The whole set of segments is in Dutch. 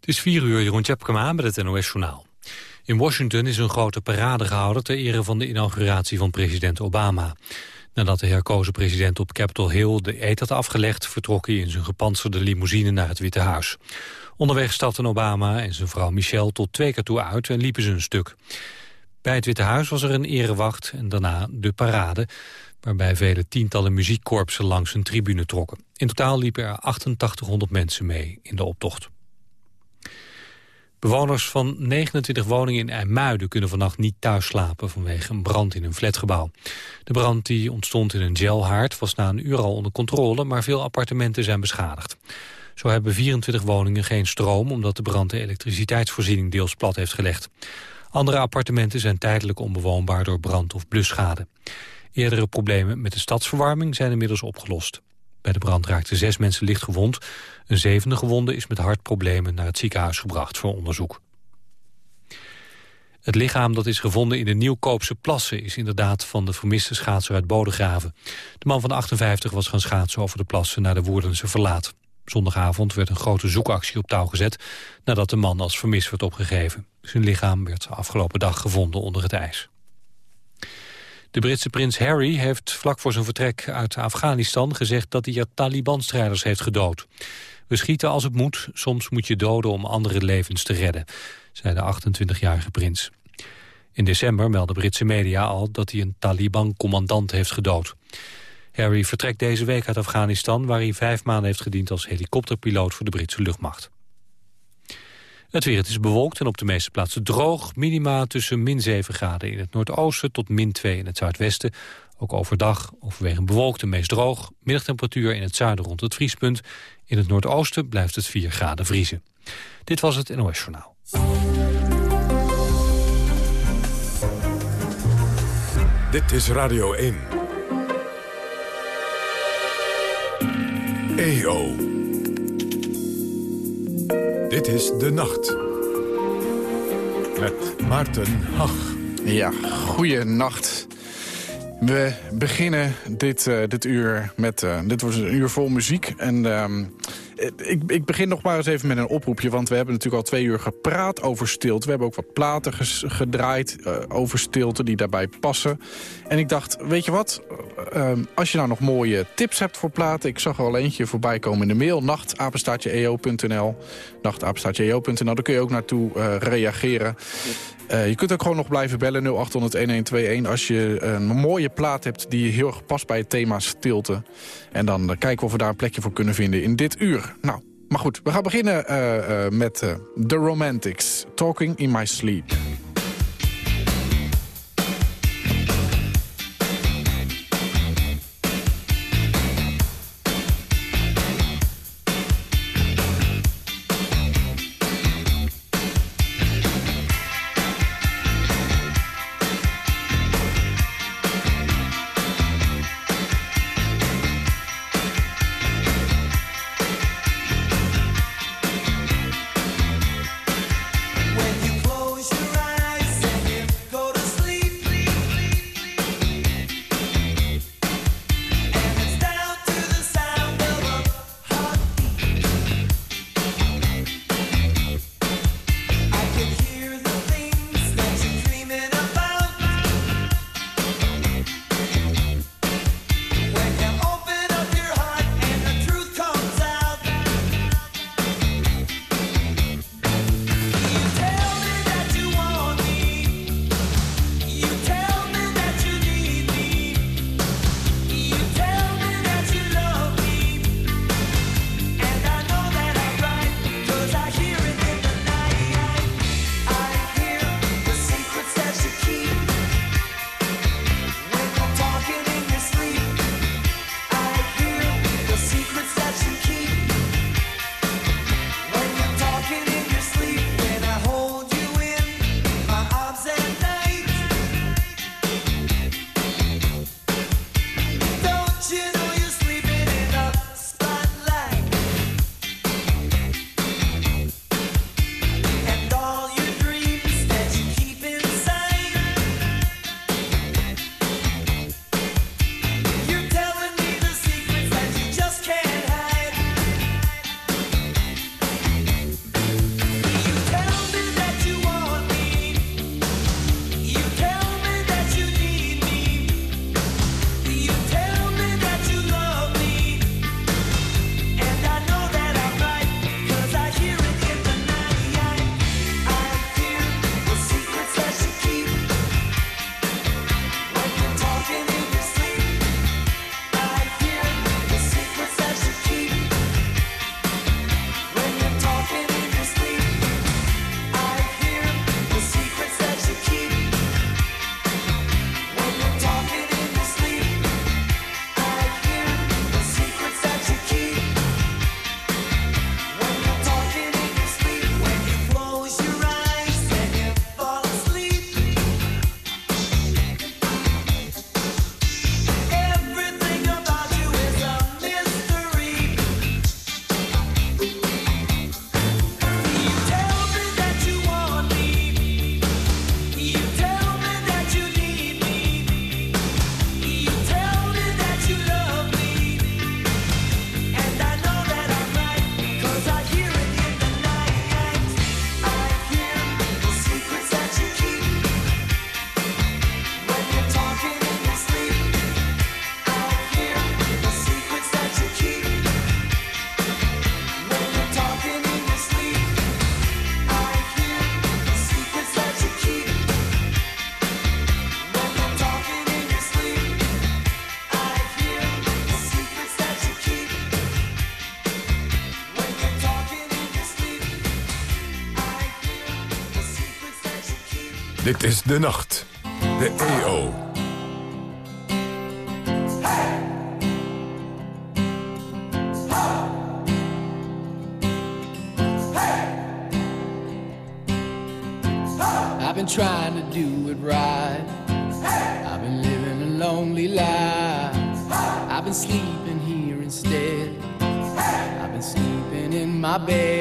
Het is 4 uur, Jeroen Tjepkema met het NOS-journaal. In Washington is een grote parade gehouden ter ere van de inauguratie van president Obama. Nadat de herkozen president op Capitol Hill de eet had afgelegd... vertrok hij in zijn gepantserde limousine naar het Witte Huis. Onderweg stapten Obama en zijn vrouw Michelle tot twee keer toe uit en liepen ze een stuk. Bij het Witte Huis was er een erewacht en daarna de parade... waarbij vele tientallen muziekkorpsen langs een tribune trokken. In totaal liepen er 8800 mensen mee in de optocht. Bewoners van 29 woningen in IJmuiden kunnen vannacht niet thuis slapen vanwege een brand in een flatgebouw. De brand die ontstond in een gelhaard was na een uur al onder controle, maar veel appartementen zijn beschadigd. Zo hebben 24 woningen geen stroom omdat de brand de elektriciteitsvoorziening deels plat heeft gelegd. Andere appartementen zijn tijdelijk onbewoonbaar door brand of blusschade. Eerdere problemen met de stadsverwarming zijn inmiddels opgelost. Bij de brand raakten zes mensen licht gewond. Een zevende gewonde is met hartproblemen naar het ziekenhuis gebracht voor onderzoek. Het lichaam dat is gevonden in de Nieuwkoopse plassen... is inderdaad van de vermiste schaatser uit Bodegraven. De man van 58 was gaan schaatsen over de plassen naar de Woerdense Verlaat. Zondagavond werd een grote zoekactie op touw gezet... nadat de man als vermist werd opgegeven. Zijn lichaam werd afgelopen dag gevonden onder het ijs. De Britse prins Harry heeft vlak voor zijn vertrek uit Afghanistan gezegd dat hij er Taliban-strijders heeft gedood. We schieten als het moet, soms moet je doden om andere levens te redden, zei de 28-jarige prins. In december meldden Britse media al dat hij een Taliban-commandant heeft gedood. Harry vertrekt deze week uit Afghanistan... waar hij vijf maanden heeft gediend als helikopterpiloot voor de Britse luchtmacht. Het weer, het is bewolkt en op de meeste plaatsen droog. Minima tussen min 7 graden in het noordoosten tot min 2 in het zuidwesten. Ook overdag overwegend bewolkt en meest droog. Middagtemperatuur in het zuiden rond het vriespunt. In het noordoosten blijft het 4 graden vriezen. Dit was het NOS Journaal. Dit is Radio 1. EO. Dit is De Nacht. Met Maarten Hach. Ja, nacht. We beginnen dit, uh, dit uur met... Uh, dit was een uur vol muziek. En uh, ik, ik, begin nog maar eens even met een oproepje. Want we hebben natuurlijk al twee uur gepraat over stilte. We hebben ook wat platen gedraaid uh, over stilte die daarbij passen. En ik dacht, weet je wat? Uh, als je nou nog mooie tips hebt voor platen... ik zag er al eentje voorbij komen in de mail. nachtapenstaatje.eo.nl nachtapenstaatje.eo.nl Daar kun je ook naartoe reageren. Uh, je kunt ook gewoon nog blijven bellen 0800-1121 als je een mooie plaat hebt die heel erg past bij het thema stilte. En dan uh, kijken of we daar een plekje voor kunnen vinden in dit uur. Nou, maar goed, we gaan beginnen uh, met The Romantics, Talking in My Sleep. Dit is De Nacht. De EO. I've been trying to do it right. I've been living a lonely life. I've been sleeping here instead. I've been sleeping in my bed.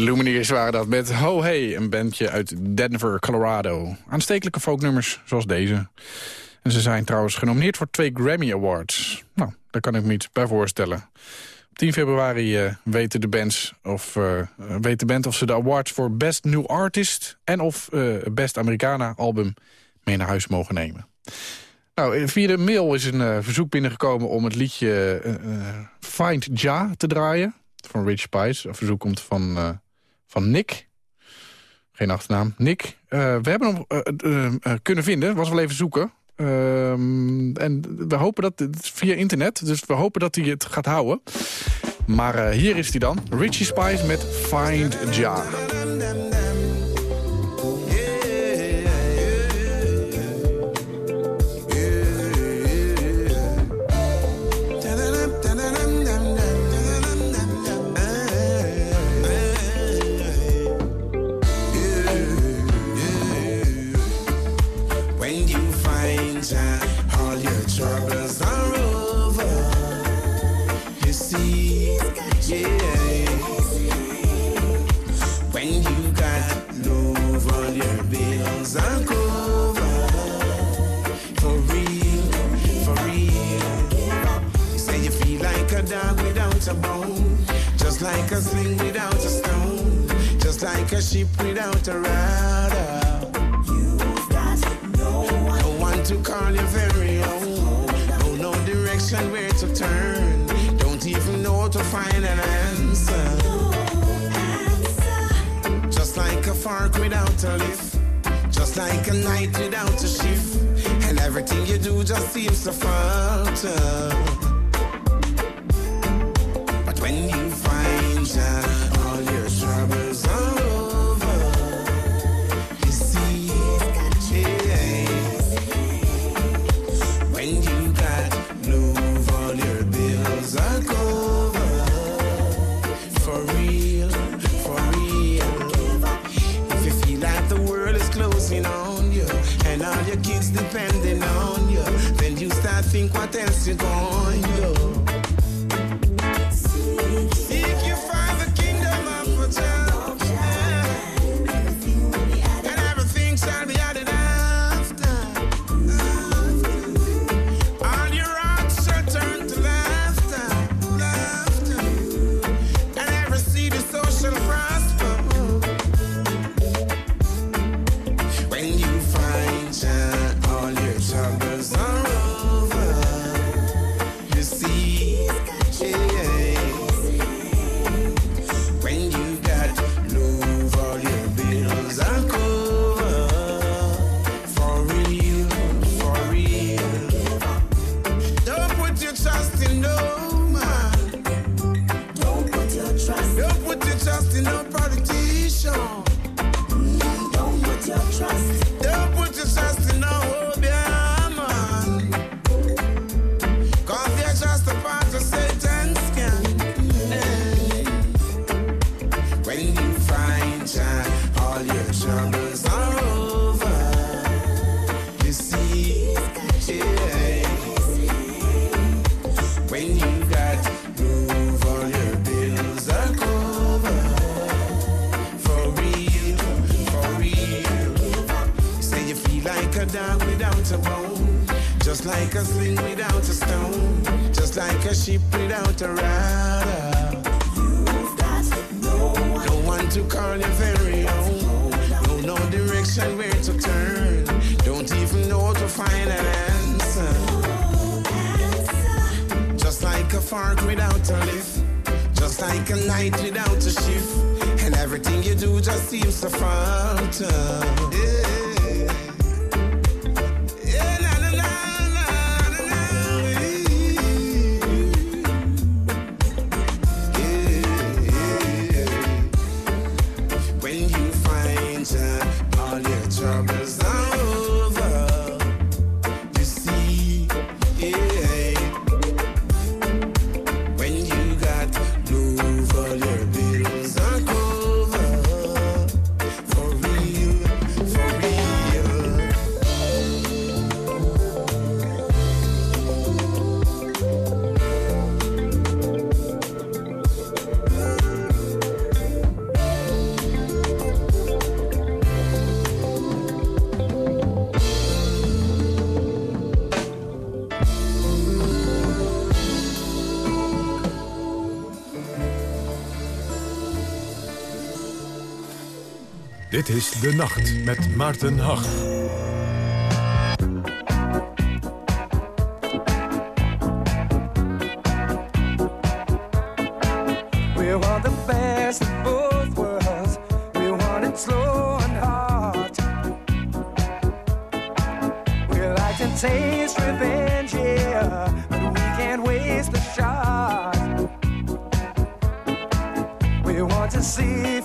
Lumineers waren dat met Ho Hey, een bandje uit Denver, Colorado. Aanstekelijke folknummers zoals deze. En ze zijn trouwens genomineerd voor twee Grammy Awards. Nou, daar kan ik me iets bij voorstellen. Op 10 februari eh, weten de bands of, eh, weet de band of ze de awards voor Best New Artist... en of eh, Best Americana album mee naar huis mogen nemen. Nou, via de mail is een verzoek binnengekomen om het liedje Find Ja te draaien. Van Rich Spice. Een verzoek komt van, van Nick. Geen achternaam. Nick. Eh, we hebben hem eh, eh, kunnen vinden. Was wel even zoeken. Ehm, en we hopen dat via internet. Dus we hopen dat hij het gaat houden. Maar hier is hij dan. Richie Spice met Find Ja. Sling without a stone, just like a ship without a rudder. You've got no one to call you very own. No, no direction where to turn. Don't even know to find an answer. Just like a fork without a lift. Just like a night without a shift. And everything you do just seems to falter. assim com atenção. a dog without a bone, just like a sling without a stone, just like a ship without a rudder. You've got no one, no one to call your very own. Don't know no direction where to turn. Don't even know to find an answer. No answer. Just like a fork without a lift. Just like a night without a shift. And everything you do just seems to falter. Yeah. De Nacht met Maarten Hag. We want the best both worlds. We wanted slow and hard. We like to taste revenge, yeah. But we can't waste the shot. We want to see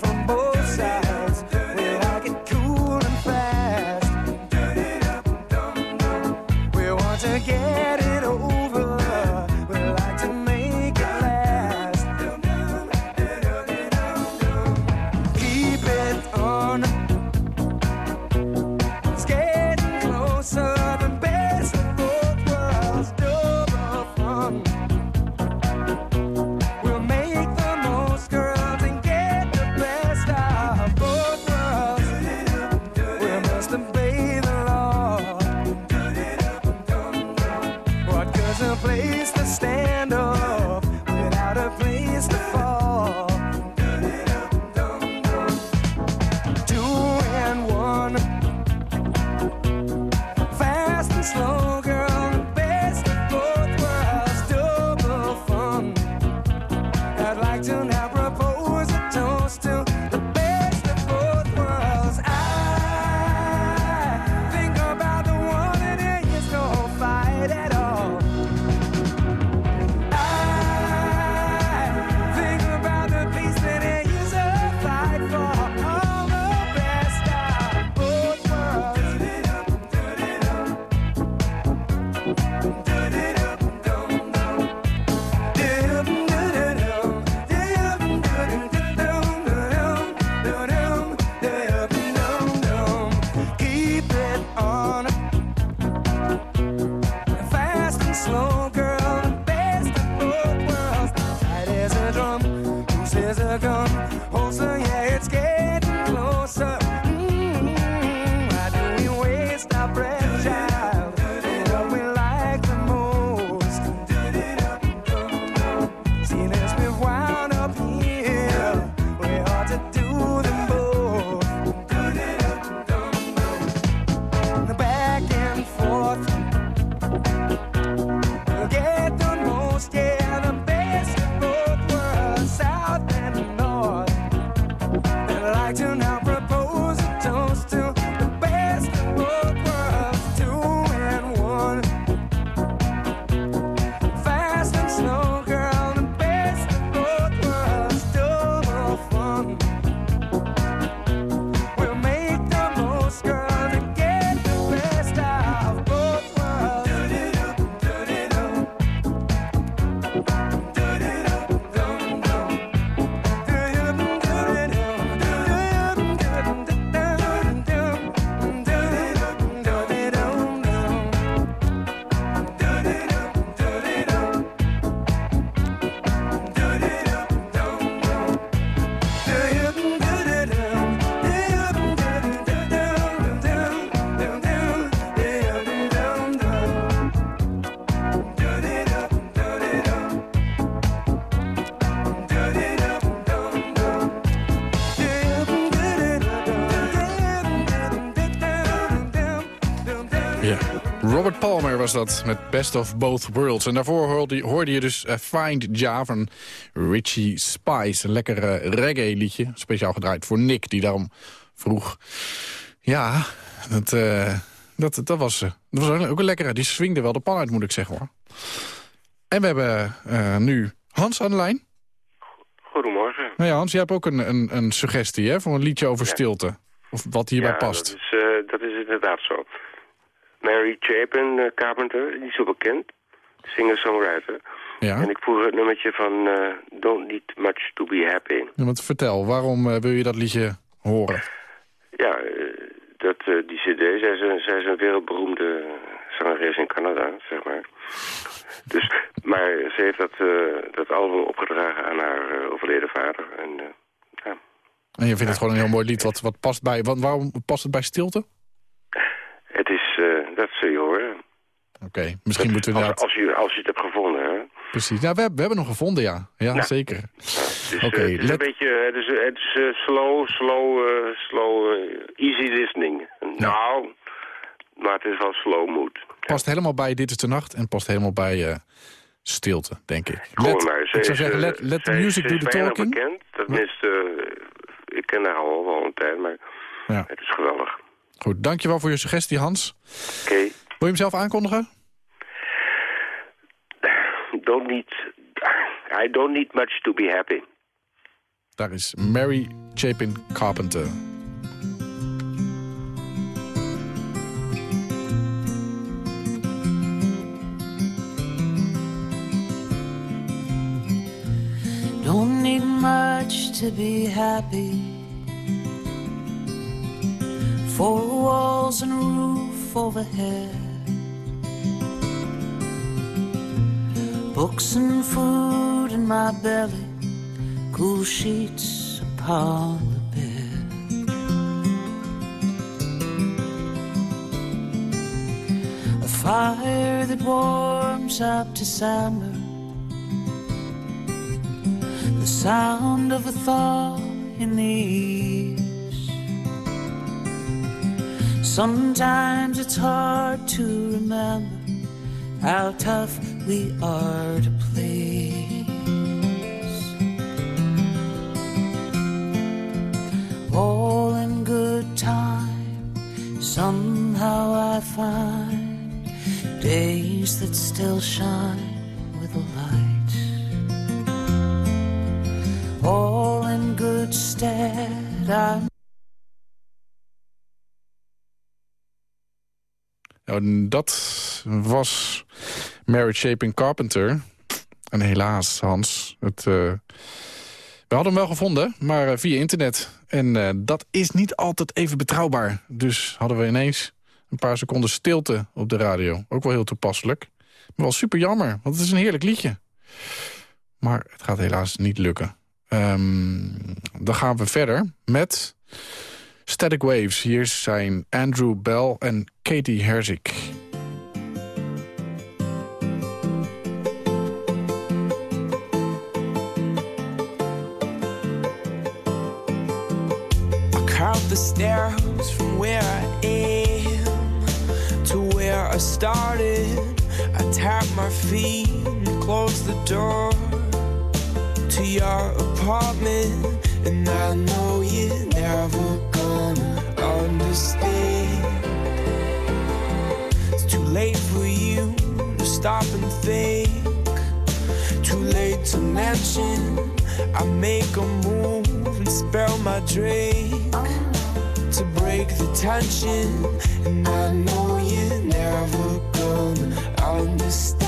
was dat, met Best of Both Worlds. En daarvoor hoorde, hoorde je dus eh, Find Ja van Richie Spice. Een lekker eh, reggae-liedje, speciaal gedraaid voor Nick, die daarom vroeg. Ja, dat, eh, dat, dat, was, dat was ook een lekkere. Die swingde wel de pan uit, moet ik zeggen hoor. En we hebben nu Hans aan de lijn. Goedemorgen. Nou ja, Hans, jij hebt ook een, een, een suggestie hè, voor een liedje over Ja. stilte. Of wat hierbij ja, past. Dat is, dat is inderdaad zo. Mary Chapin eh, Carpenter, die is zo bekend. Singer-songwriter. Ja. En ik vroeg het nummertje van eh, Don't Need Much To Be Happy. Ja, want vertel, waarom eh, wil je dat liedje horen? Ja, dat, die cd, zij is, een, zij is een wereldberoemde zangeres in Canada, zeg maar. Dus, maar ze heeft dat, dat album opgedragen aan haar overleden vader. En, ja. En je vindt het gewoon een heel mooi lied wat, wat past bij... Want waarom past het bij stilte? Het is, eh, dat zul je horen. Oké, misschien moeten we Als, inderdaad... als, je, als je het hebt gevonden, hè. Precies. Ja, we, hebben- we hebben nog gevonden, ja. Ja, Nou. zeker. Dus, Oké, eh, het is let- een beetje, het is, het is eh, slow, slow, slow, easy listening. Nou, maar het is wel slow mood. Past helemaal bij Dit is de Nacht en past helemaal bij stilte, denk ik. Let, maar. Ze ik zou zeggen, let, let the music do the talking. bekend. Tenminste, ik ken haar al wel een tijd, maar Ja. het is geweldig. Goed, dankjewel voor je suggestie, Hans. Oké, Wil je hem zelf aankondigen? don't need, I don't need much to be happy. Daar is Mary Chapin Carpenter. Don't need much to be happy. Four walls and a roof overhead. Books and food in my belly. Cool sheets upon the bed. A fire that warms up December. The sound of a thaw in the east. Sometimes it's hard to remember how tough we are to please. All in good time, somehow I find days that still shine with a light all in good stead. I'm Dat was Mary Chapin Carpenter. En helaas, Hans, het, eh, we hadden hem wel gevonden, maar eh, via internet. En eh, dat is niet altijd even betrouwbaar. Dus hadden we ineens een paar seconden stilte op de radio. Ook wel heel toepasselijk. Maar wel super jammer, want het is een heerlijk liedje. Maar het gaat helaas niet lukken. Ehm, dan gaan we verder met Static Waves. Hier zijn Andrew Bell en Katie Herzik. I count the stairs from where I am to where I started. I tap my feet and close the door to your apartment, and I know you're never gonna understand. It's too late for you to stop and think. Too late to mention. I make a move and spell my drink to break the tension. And I know you're never gonna understand.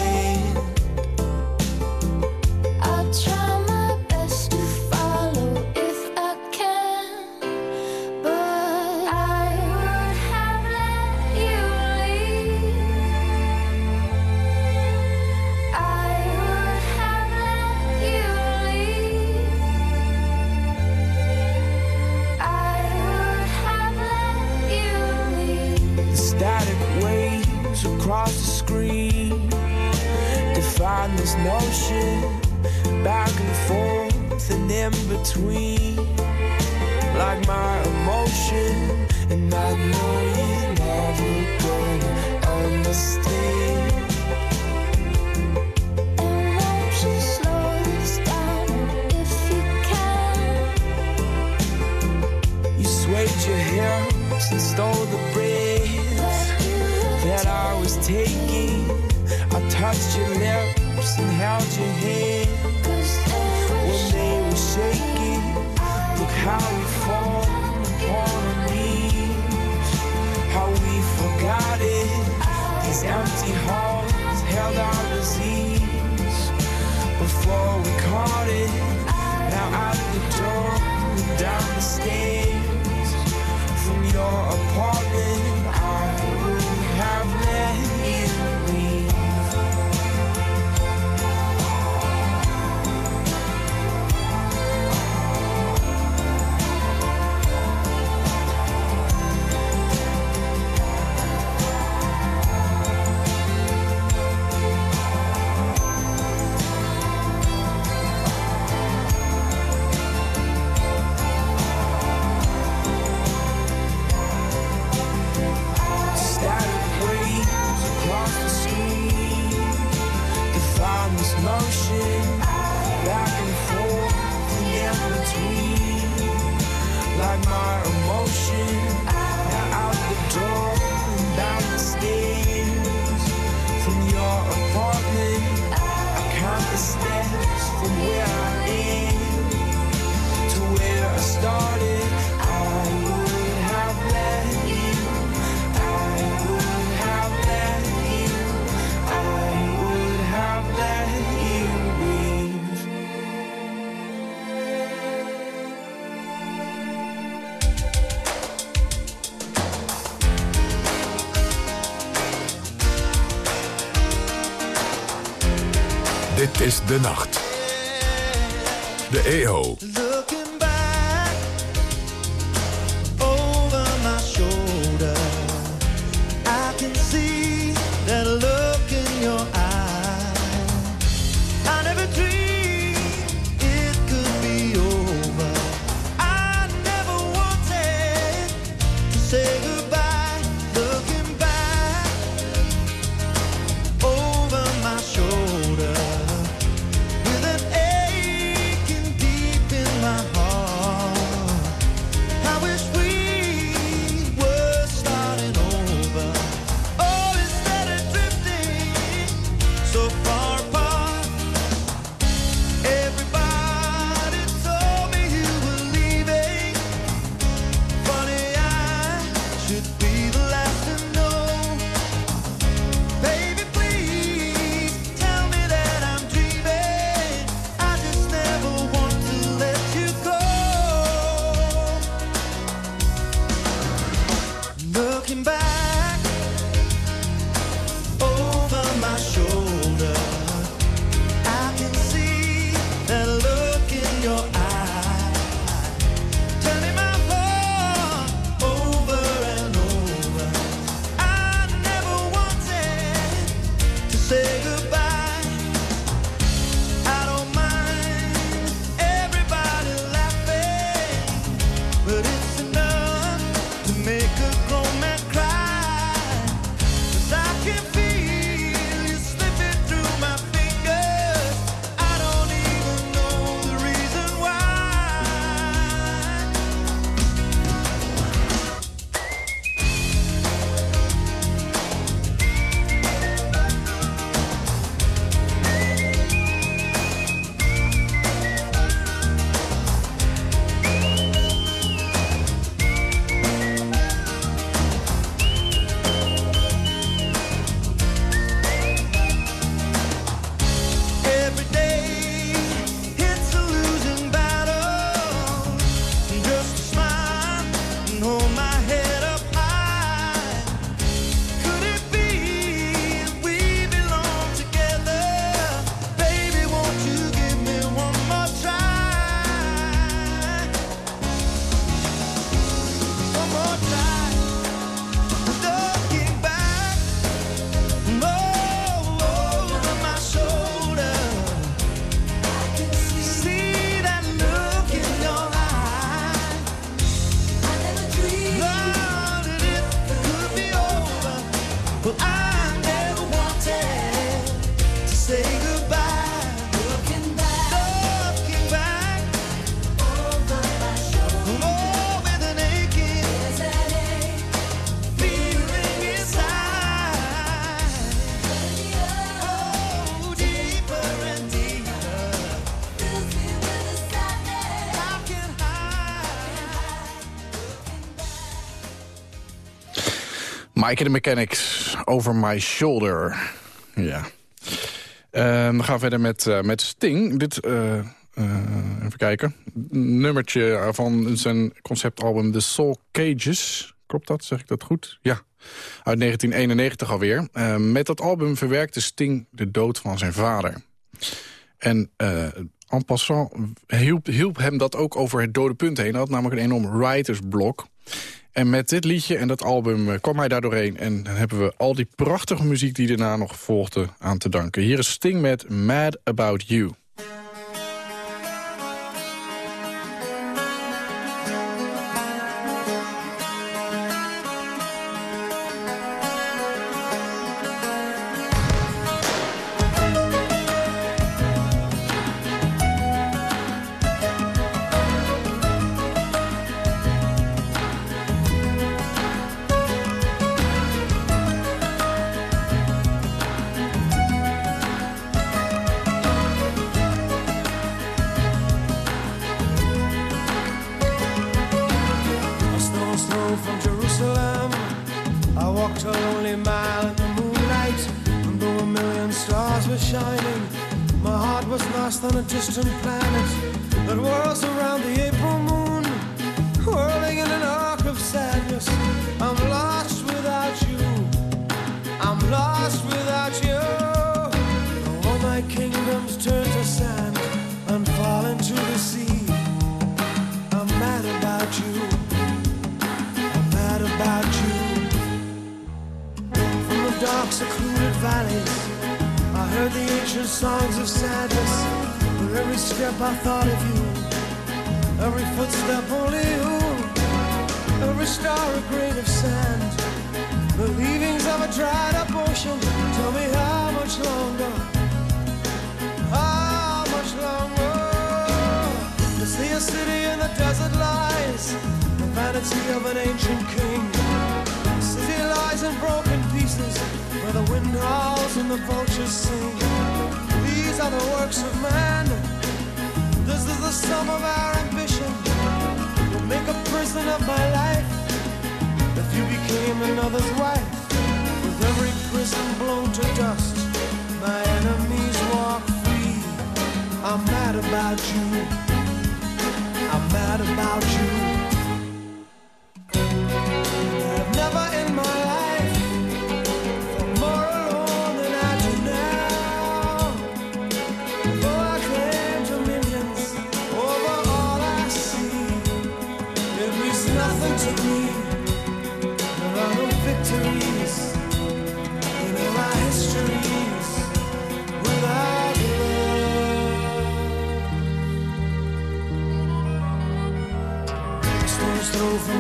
De Nacht. De EO. Mike the Mechanics, Over My Shoulder. Ja. Eh, we gaan verder met, eh, met Sting. Dit, eh, eh, even kijken. Nummertje van zijn conceptalbum The Soul Cages. Klopt dat? Zeg ik dat goed? Ja. Uit 1991 alweer. Eh, met dat album verwerkte Sting de dood van zijn vader. En en passant hielp, hielp hem dat ook over het dode punt heen. Hij had namelijk een enorm writersblok. En met dit liedje en dat album eh, kwam hij daar doorheen. En dan hebben we al die prachtige muziek die daarna nog volgde aan te danken. Hier is Sting met Mad About You. Shining, my heart was lost on a distant planet that whirls around the April moon, whirling in an arc of sadness. I'm lost without you. I'm lost without you. All my kingdoms turn to sand and fall into the sea. I'm mad about you. I'm mad about you. From the dark, secluded valleys, I heard the ancient songs of sadness. With every step I thought of you, every footstep only you, every star a grain of sand. The leavings of a dried up ocean. Tell me how much longer? How much longer? To see a city in the desert lies, the vanity of an ancient king. The city lies in broken pieces, where the wind howls and the vultures sing. These are the works of man. This is the sum of our ambition. We'll make a prison of my life. If you became another's wife, with every prison blown to dust, my enemies walk free. I'm mad about you. I'm mad about you.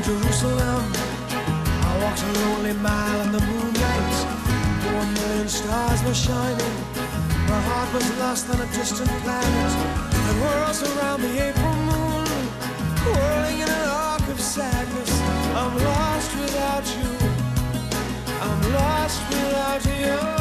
Jerusalem. I walked a lonely mile in the moonlight. A million stars were shining, my heart was lost on a distant planet that whirls around the April moon, whirling in an arc of sadness. I'm lost without you. I'm lost without you.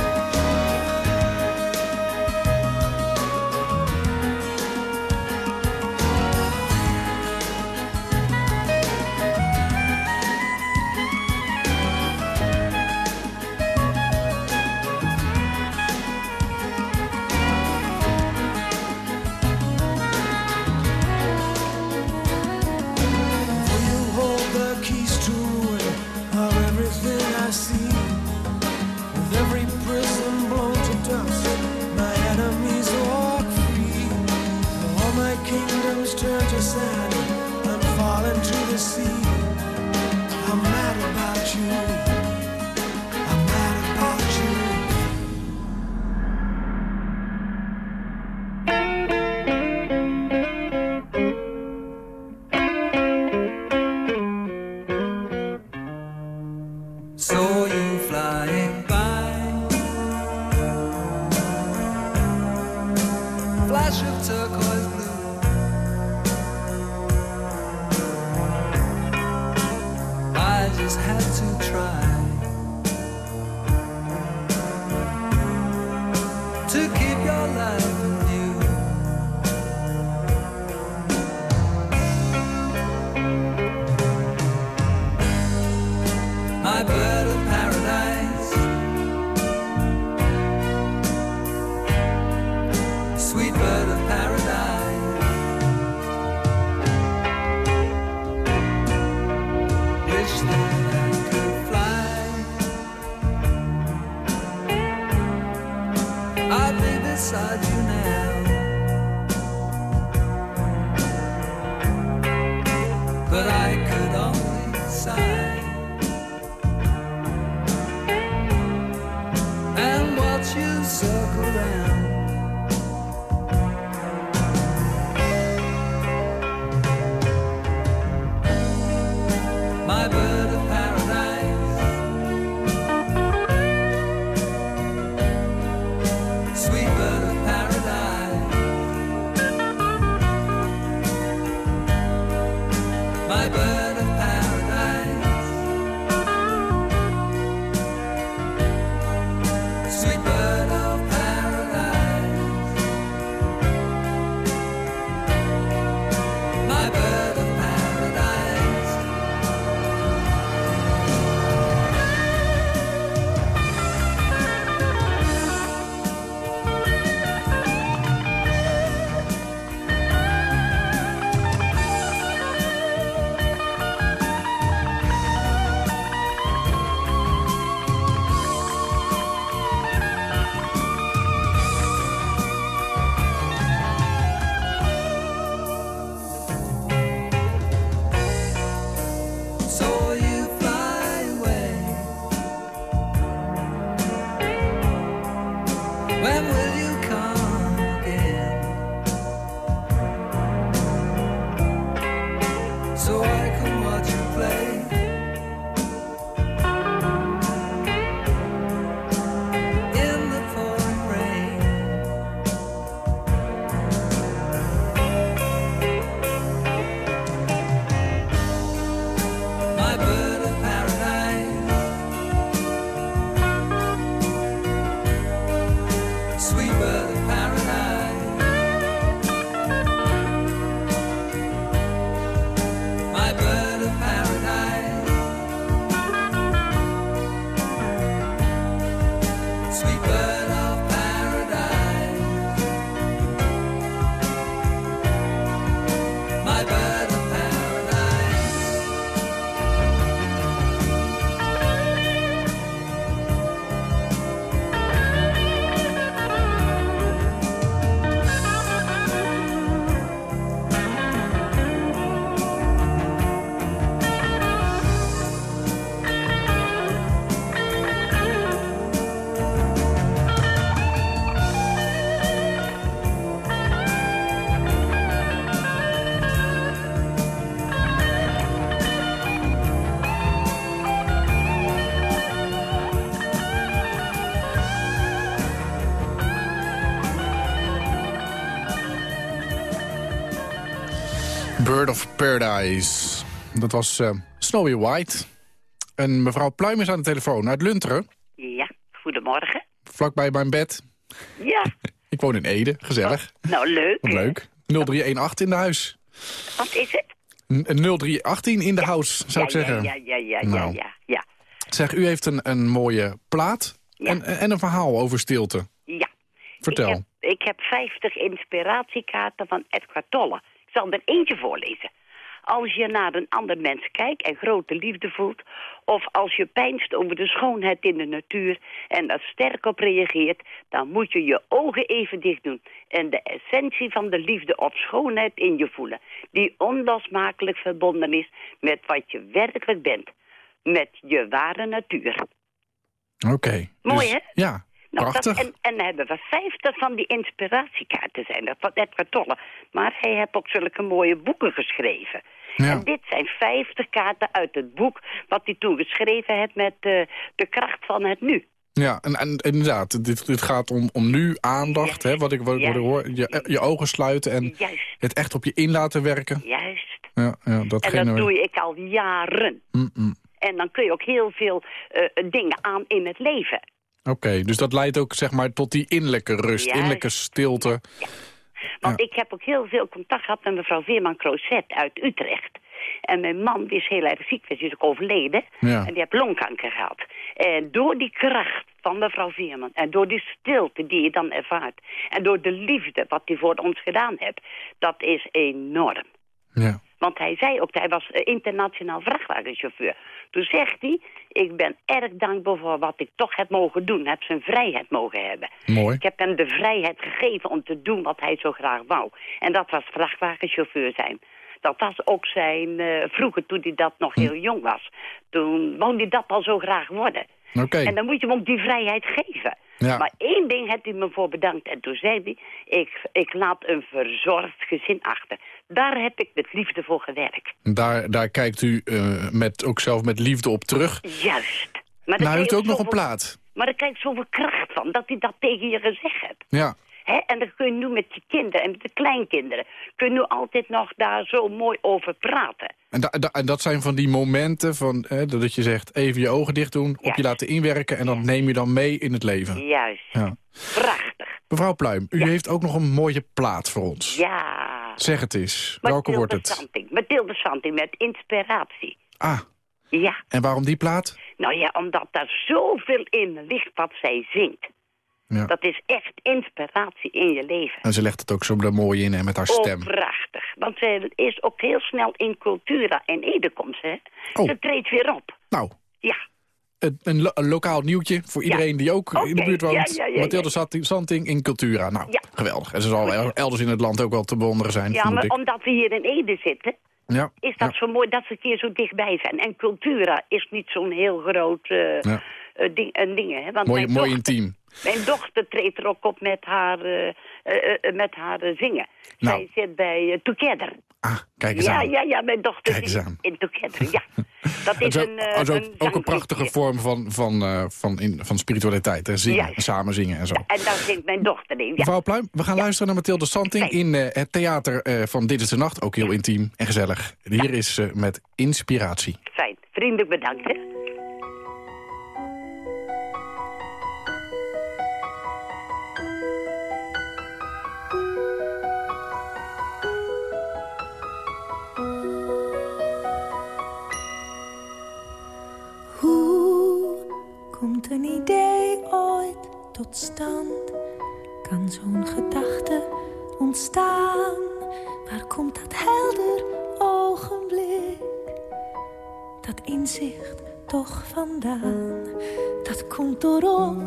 Paradise. Dat was eh, Snowy White. En mevrouw Pluim is aan de telefoon uit Lunteren. Ja, goedemorgen. Vlakbij mijn bed. Ja, Ik woon in Ede, gezellig. nou leuk. Wat leuk. 0318 in de huis. Wat is het? N- 0318 in de house, zou ik ja, zeggen. Ja, ja, ja, ja, Nou. ja, ja. Zeg, u heeft een, een mooie plaat Ja. en, en een verhaal over stilte. ja. Vertel. Ik heb, ik heb 50 inspiratiekaarten van Edgar Tolle. Ik zal er eentje voorlezen. Als je naar een ander mens kijkt en grote liefde voelt... of als je pijnst over de schoonheid in de natuur... en daar sterk op reageert... dan moet je je ogen even dicht doen... en de essentie van de liefde of schoonheid in je voelen... die onlosmakelijk verbonden is met wat je werkelijk bent. Met je ware natuur. Oké. Mooi, Dus- hè? Ja, Nou, dat- prachtig. en, en dan hebben we 50 van die inspiratiekaarten zijn dat van Edgar Tolle. Maar hij heeft ook zulke mooie boeken geschreven. Ja. En dit zijn 50 kaarten uit het boek wat hij toen geschreven heeft met eh, de kracht van het nu. Ja, en, en inderdaad, dit, dit gaat om, om nu aandacht, hè, wat ik, wat, wat ik hoor. Je, je ogen sluiten en Juist, het echt op je in laten werken. juist. Ja, ja En datgene... dat doe ik al jaren. Mm, mm. En dan kun je ook heel veel eh, dingen aan in het leven. Oké, dus dat leidt ook zeg maar tot die innerlijke rust, Juist. innerlijke stilte. Want ik heb ook heel veel contact gehad met mevrouw Veerman Crozet uit Utrecht. En mijn man die is heel erg ziek, die is ook overleden. Ja. En die heeft longkanker gehad. En door die kracht van mevrouw Veerman. En door die stilte die je dan ervaart. En door de liefde wat hij voor ons gedaan heeft. Dat is enorm. Ja. Want hij zei ook, hij was internationaal vrachtwagenchauffeur. Toen zegt hij, ik ben erg dankbaar voor wat ik toch heb mogen doen. Heb zijn vrijheid mogen hebben. Mooi. Ik heb hem de vrijheid gegeven om te doen wat hij zo graag wou. En dat was vrachtwagenchauffeur zijn. Dat was ook zijn, eh, vroeger toen hij dat nog Hm. heel jong was. Toen wou hij dat al zo graag worden. Oké. En dan moet je hem ook die vrijheid geven. Ja. Maar één ding heeft hij me voor bedankt. En toen zei hij, ik, ik laat een verzorgd gezin achter. Daar heb ik met liefde voor gewerkt. Daar, daar kijkt u eh, met, ook zelf met liefde op terug. Juist. Maar Nou, daar heeft u krijg ook nog een plaat. Maar daar krijg je zoveel kracht van, dat hij dat tegen je gezegd hebt. Ja. En dan kun je nu met je kinderen en met de kleinkinderen... kun je nu altijd nog daar zo mooi over praten. En, da- da- en dat zijn van die momenten van, hè, dat je zegt even je ogen dicht doen, op je laten inwerken en dat neem je dan mee in het leven. Juist. Ja. Prachtig. Mevrouw Pluim, u heeft ook nog een mooie plaat voor ons. Ja. Zeg het eens, welke wordt het? Santing. Mathilde Santing met inspiratie. Ah, Ja. en waarom die plaat? Nou ja, omdat daar zoveel in ligt wat zij zingt. Ja. Dat is echt inspiratie in je leven. En ze legt het ook zo mooi in hè, met haar stem. Oh, prachtig. Want zij is ook heel snel in Cultura in Ede komt ze. hè. Oh. Ze treedt weer op. Nou, Ja. Een, een, lo- een lokaal nieuwtje voor iedereen die ook in de buurt woont. ja, ja, Mathilde. Santing- in Cultura. Nou, geweldig. En ze zal el- elders in het land ook wel te bewonderen zijn, Ja, maar ik. omdat we hier in Ede zitten... Ja, is dat zo mooi dat ze een keer zo dichtbij zijn. En Cultura is niet zo'n heel groot eh, ding, een ding. Hè? Want mooi, mooi intiem. Mijn dochter treedt er ook op met haar, eh, met haar zingen. Nou. Zij zit bij eh, Together. Kijk eens ja, aan. ja, ja, mijn dochter Kijk eens aan. in Together, ja. Dat is een, eh, het is ook, een ook een prachtige vorm van, van, eh, van, in, van spiritualiteit. Hè? Zingen, Juist. samen zingen en zo. En daar zingt mijn dochter in, ja. Mevrouw Pluim, we gaan luisteren naar Mathilde Santing in eh, het theater van Dit is de Nacht. Ook heel intiem en gezellig. Hier is ze met inspiratie. Fijn, vriendelijk bedankt, hè. Vandaan? Dat komt door ons,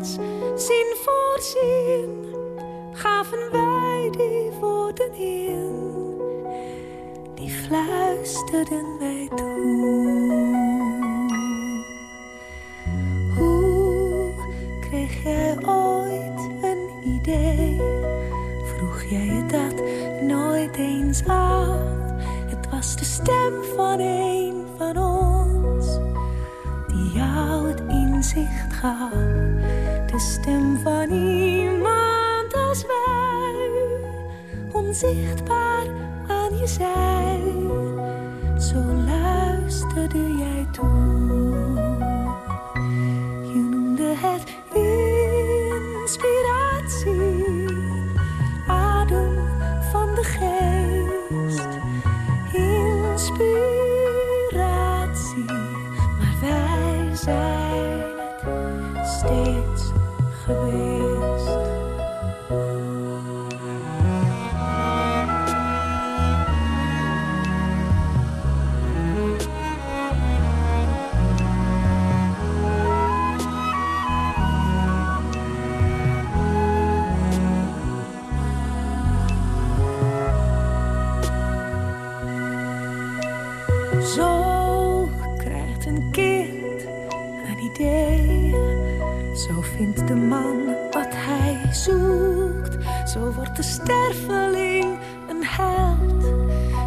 Zo vindt de man wat hij zoekt. Zo wordt de sterveling een held.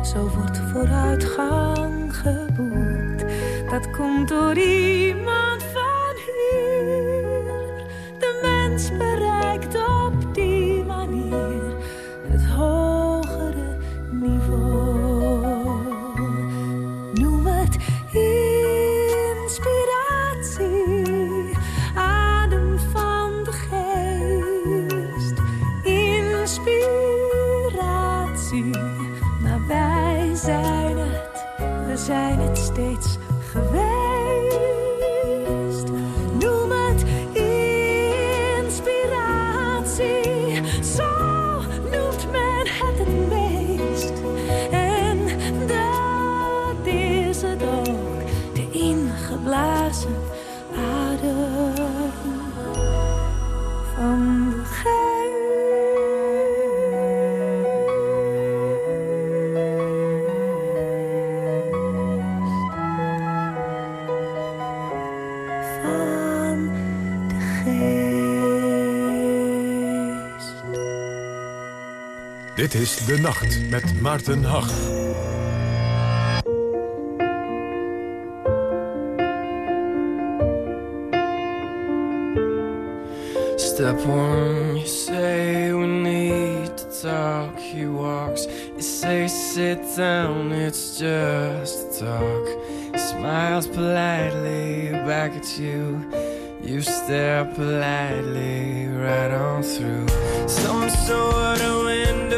Zo wordt vooruitgang geboekt. Dat komt door iemand nacht met Maarten Hag. Step one, you say we need to talk. He walks, you say sit down, it's just talk. He smiles politely back at you. You stare politely right on through some sort of window.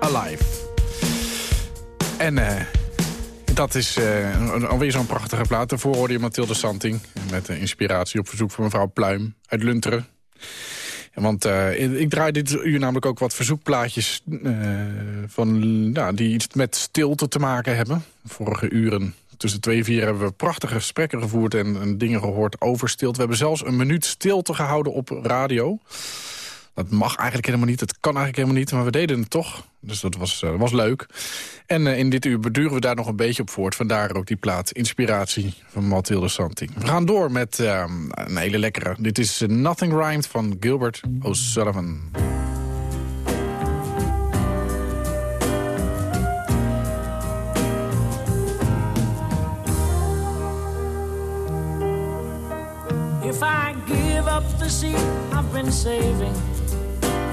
Alive. En eh, dat is eh, alweer zo'n prachtige plaat. Daarvoor hoorde je Mathilde Santing met de inspiratie op verzoek van mevrouw Pluim uit Lunteren. Want ik draai dit uur namelijk ook wat verzoekplaatjes van, nou, die iets met stilte te maken hebben. Vorige uren tussen twee en vier hebben we prachtige gesprekken gevoerd en, en dingen gehoord over stilte. We hebben zelfs een minuut stilte gehouden op radio. Dat mag eigenlijk helemaal niet, dat kan eigenlijk helemaal niet. Maar we deden het toch, dus dat was, eh, was leuk. En eh, in dit uur beduren we daar nog een beetje op voort. Vandaar ook die plaat Inspiratie van Mathilde Santing. We gaan door met ehm, een hele lekkere. Dit is Nothing Rhymed van Gilbert O'Sullivan. If I give up the I've been saving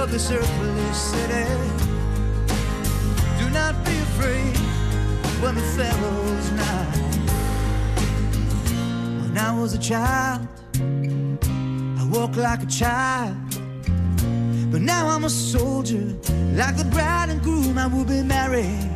Of this earthly city. Do not be afraid when the Pharaoh's nigh. When I was a child, I walked like a child. But now I'm a soldier, like the bride and groom, I will be married.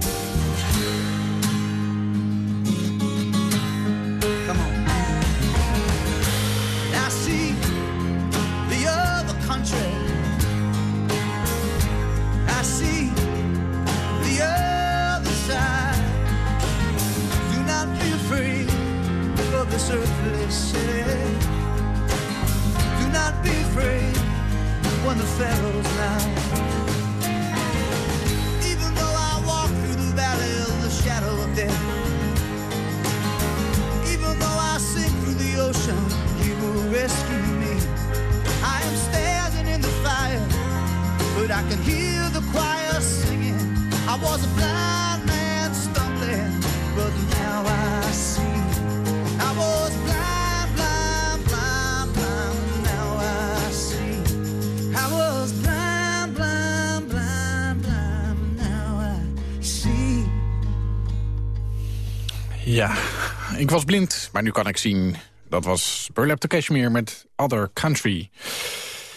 Was blind, maar nu kan ik zien. Dat was Burlap to Cashmere met Other Country.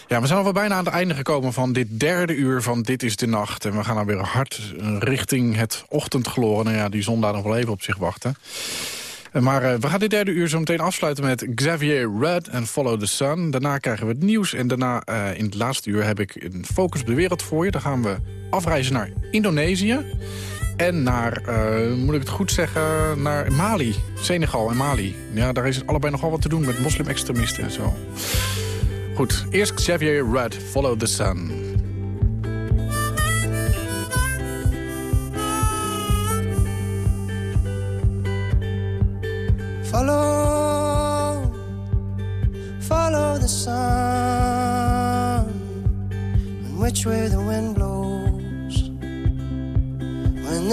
Ja, we zijn alweer bijna aan het einde gekomen van dit derde uur van Dit is de Nacht. En we gaan dan weer hard richting het ochtendgloren. Nou ja, die zon daar nog wel even op zich wachten. Eh, Maar eh, we gaan dit derde uur zo meteen afsluiten met Xavier Rudd en Follow the Sun. Daarna krijgen we het nieuws en daarna eh, in het laatste uur heb ik een focus op de wereld voor je. Dan gaan we afreizen naar Indonesië. En naar, eh, moet ik het goed zeggen, naar Mali. Senegal en Mali. Ja, daar is allebei nogal wat te doen met moslim-extremisten en zo. Goed, eerst Xavier Rudd, Follow the Sun. Follow, follow the sun, which way the wind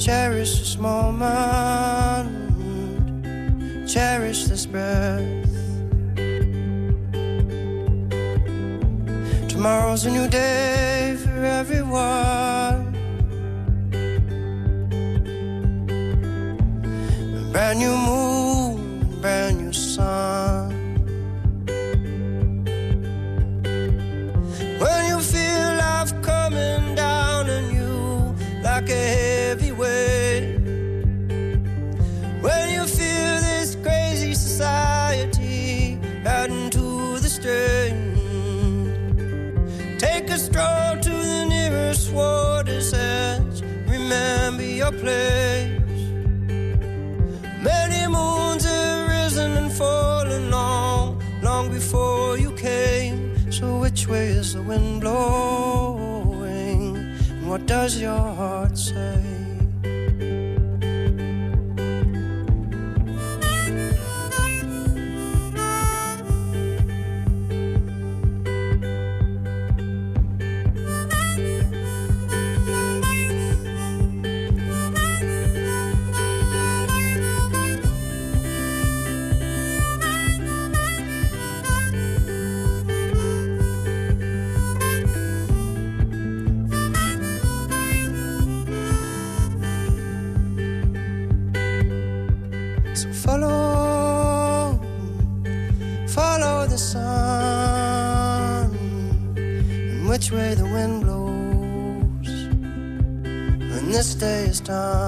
cherish this moment, cherish this breath. Tomorrow's a new day for everyone. A brand new moon, does your heart say? Which way the wind blows when this day is done.